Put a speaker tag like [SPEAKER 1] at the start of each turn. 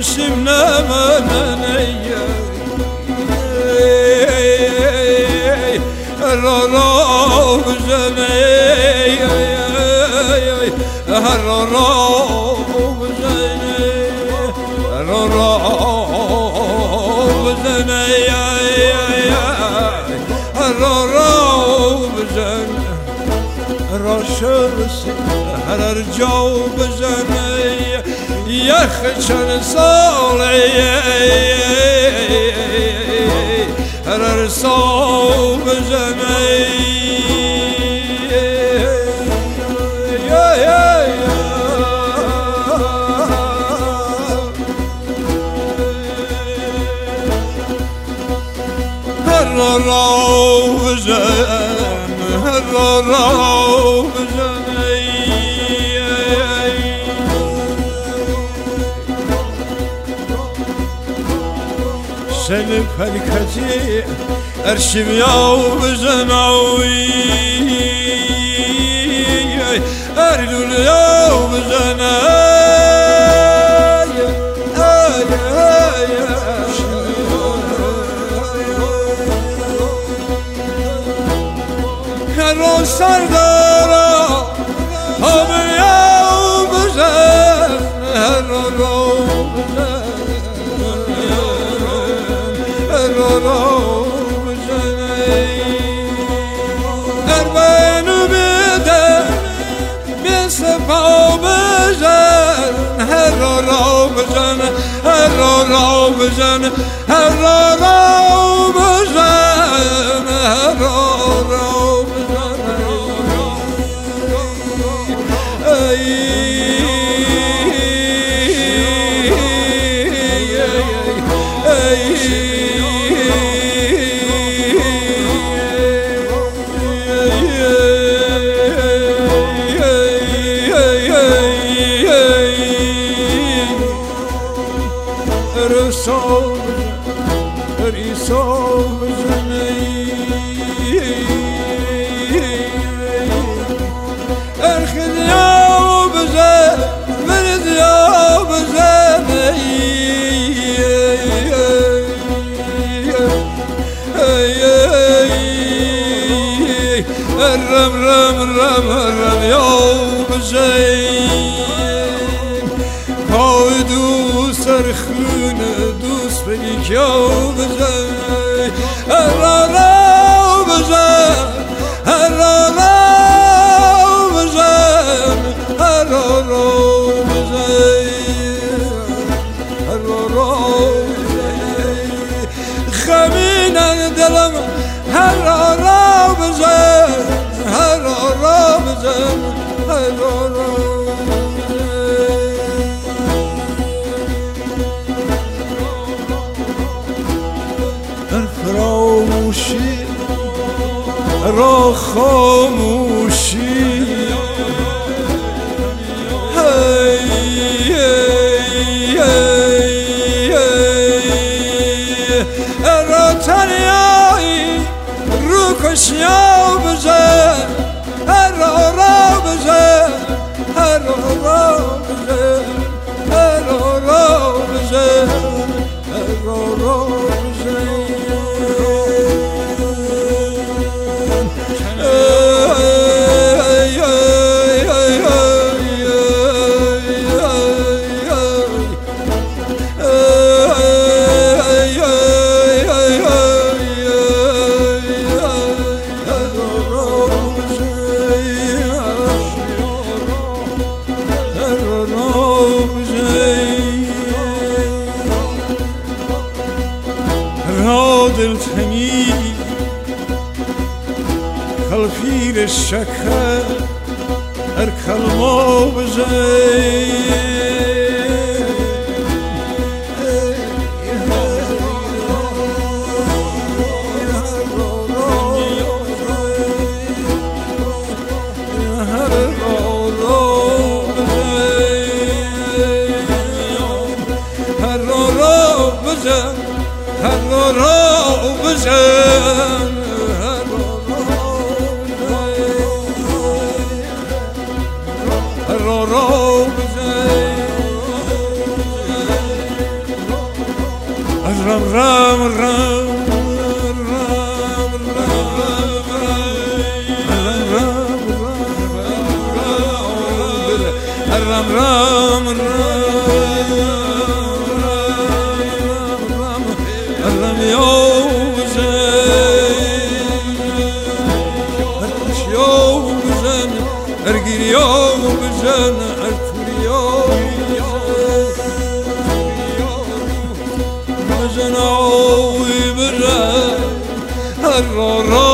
[SPEAKER 1] خوش منامنية الرو بزني الرو بزني الرو بزني الرو بزني رشرس هر جو بزني يخشن صالي هر صوب زمي يا سن فركتي ارشم يا بزناوي ارجل يا بزناي هر را را بزن هر را را بزن هر را را رم رم رم رم يوم سرخون دوس بيك يوم زين هرا رو بزن هرا رو بزن هرا رو بزن هرا رو خمينا خاموشی را خاموشی. را تنیایی رو کشیا بزن را. شکر هر کلما بزن هر را را بزن هر را را بزن. ram ram ram ram ram ram ram yok güzel Erkiş yok güzel Ergin yok güzel نعوي بالراب الراب